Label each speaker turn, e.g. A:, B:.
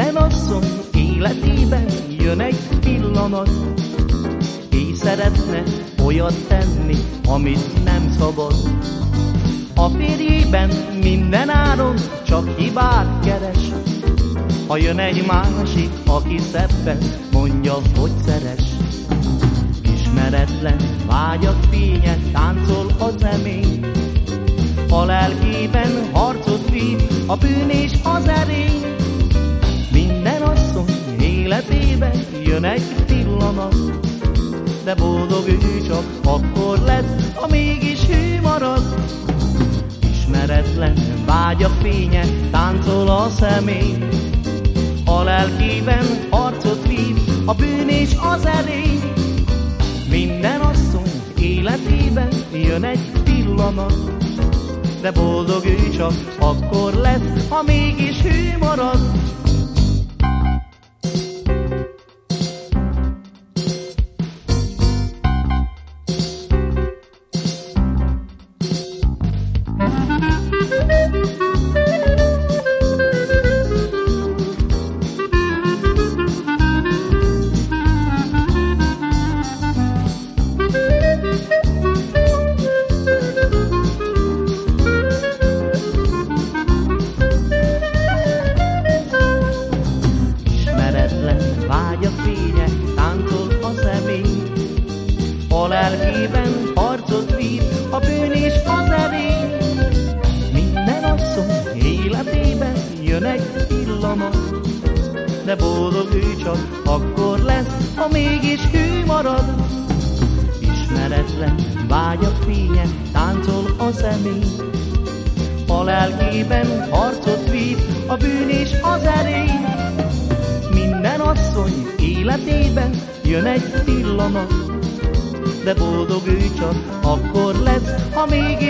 A: Minden asszony életében jön egy pillanat, ki szeretne olyat tenni, amit nem szabad. A férjében minden áron csak hibát keres, ha jön egy másik, aki szebben mondja, hogy szeres. Ismeretlen vágyak fénye táncol a zemény, a lelkében harcot vív a bűn és az erő. Életében jön egy pillanat, de boldog ő csak akkor lesz, ha mégis hű marad. Ismeretlen vágyak fénye táncol a személy, a lelkében harcot vív a bűn és az erény. Minden asszony életében jön egy pillanat, de boldog ő csak akkor lesz, ha mégis egy pillanat, de boldog ő csak akkor lesz, ha mégis hű marad. Ismeretlen vágyak fénye táncol a személy, a lelkében harcot vív, a bűn és az erény. Minden asszony életében jön egy pillanat, de boldog ő csak akkor lesz, ha még